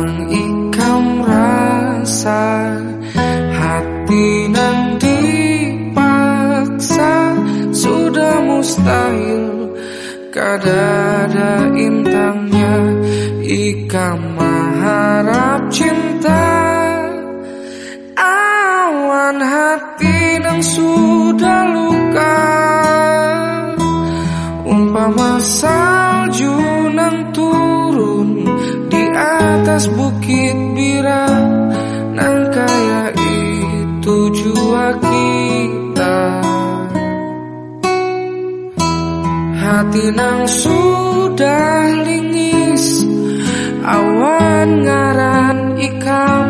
yang ikam rasa Hati nan dipaksa Sudah mustahil. Kadada intangnya ikam atas bukit bira Nang kaya itu jua kita. Hati nang sudah lingis Awan ngaran ikam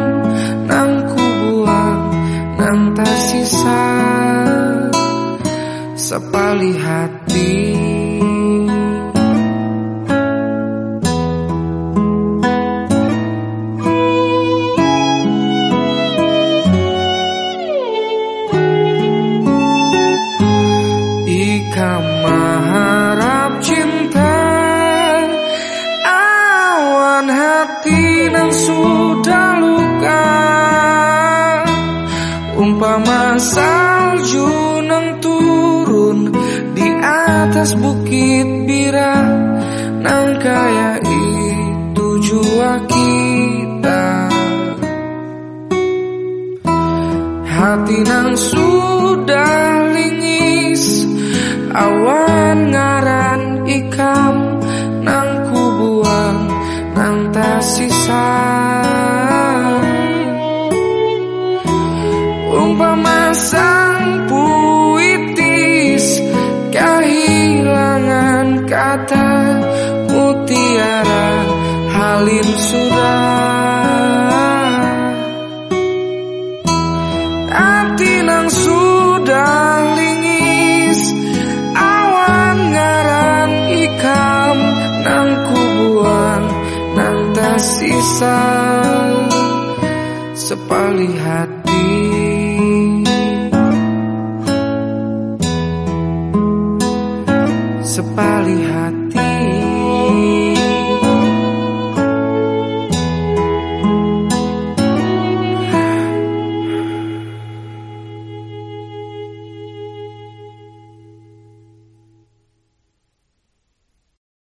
Nang kubuang Nang tak sisa Sepali hati sudah luka. Umpama salju nang turun Di atas bukit bira Nang kaya itu jua kita. Hati nang sudah lingis Awan ngaran Umpama sang puitis Kehilangan kata Mutiara Halin sudah sisa Sepali hati. Sepali hati